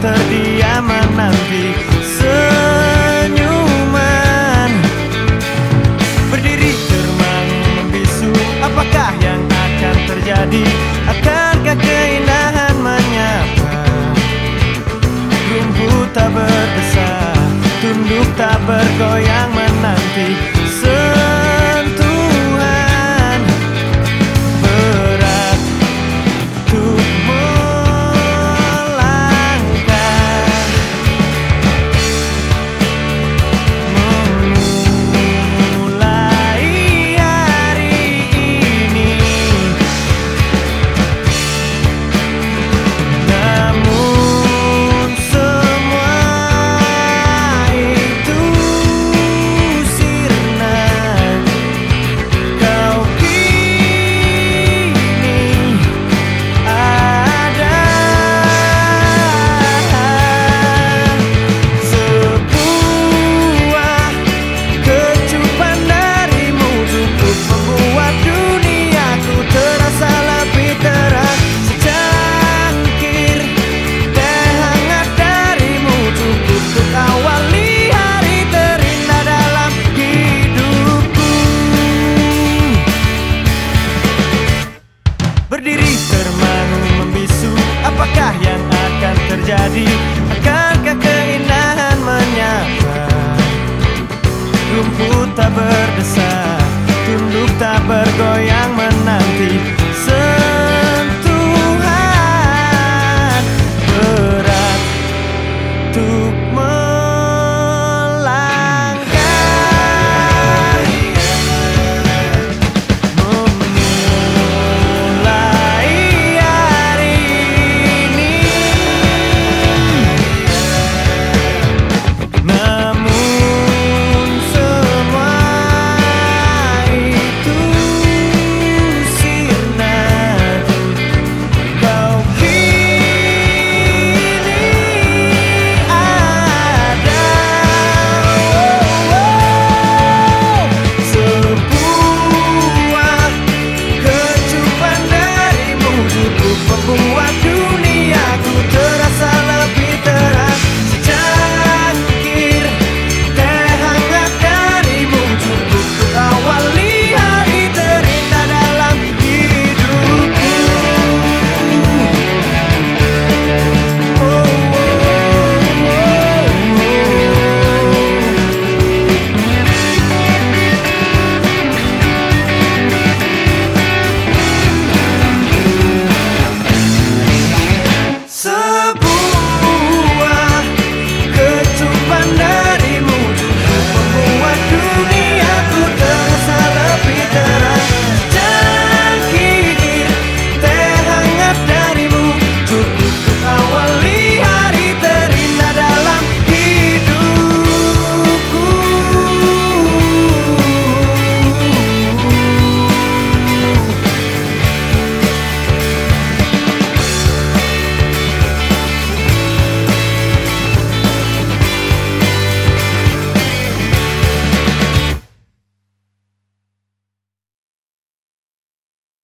terdiam menanti senyuman Berdiri termangu membisu Apakah yang akan terjadi? Akankah keindahan menyapa? Rumput tak berdesah, Tunduk tak bergoyang Termangu membisu Apakah yang akan terjadi? Akankah keindahan menyapa? Rumput tak berdesa Tunduk tak bergoyang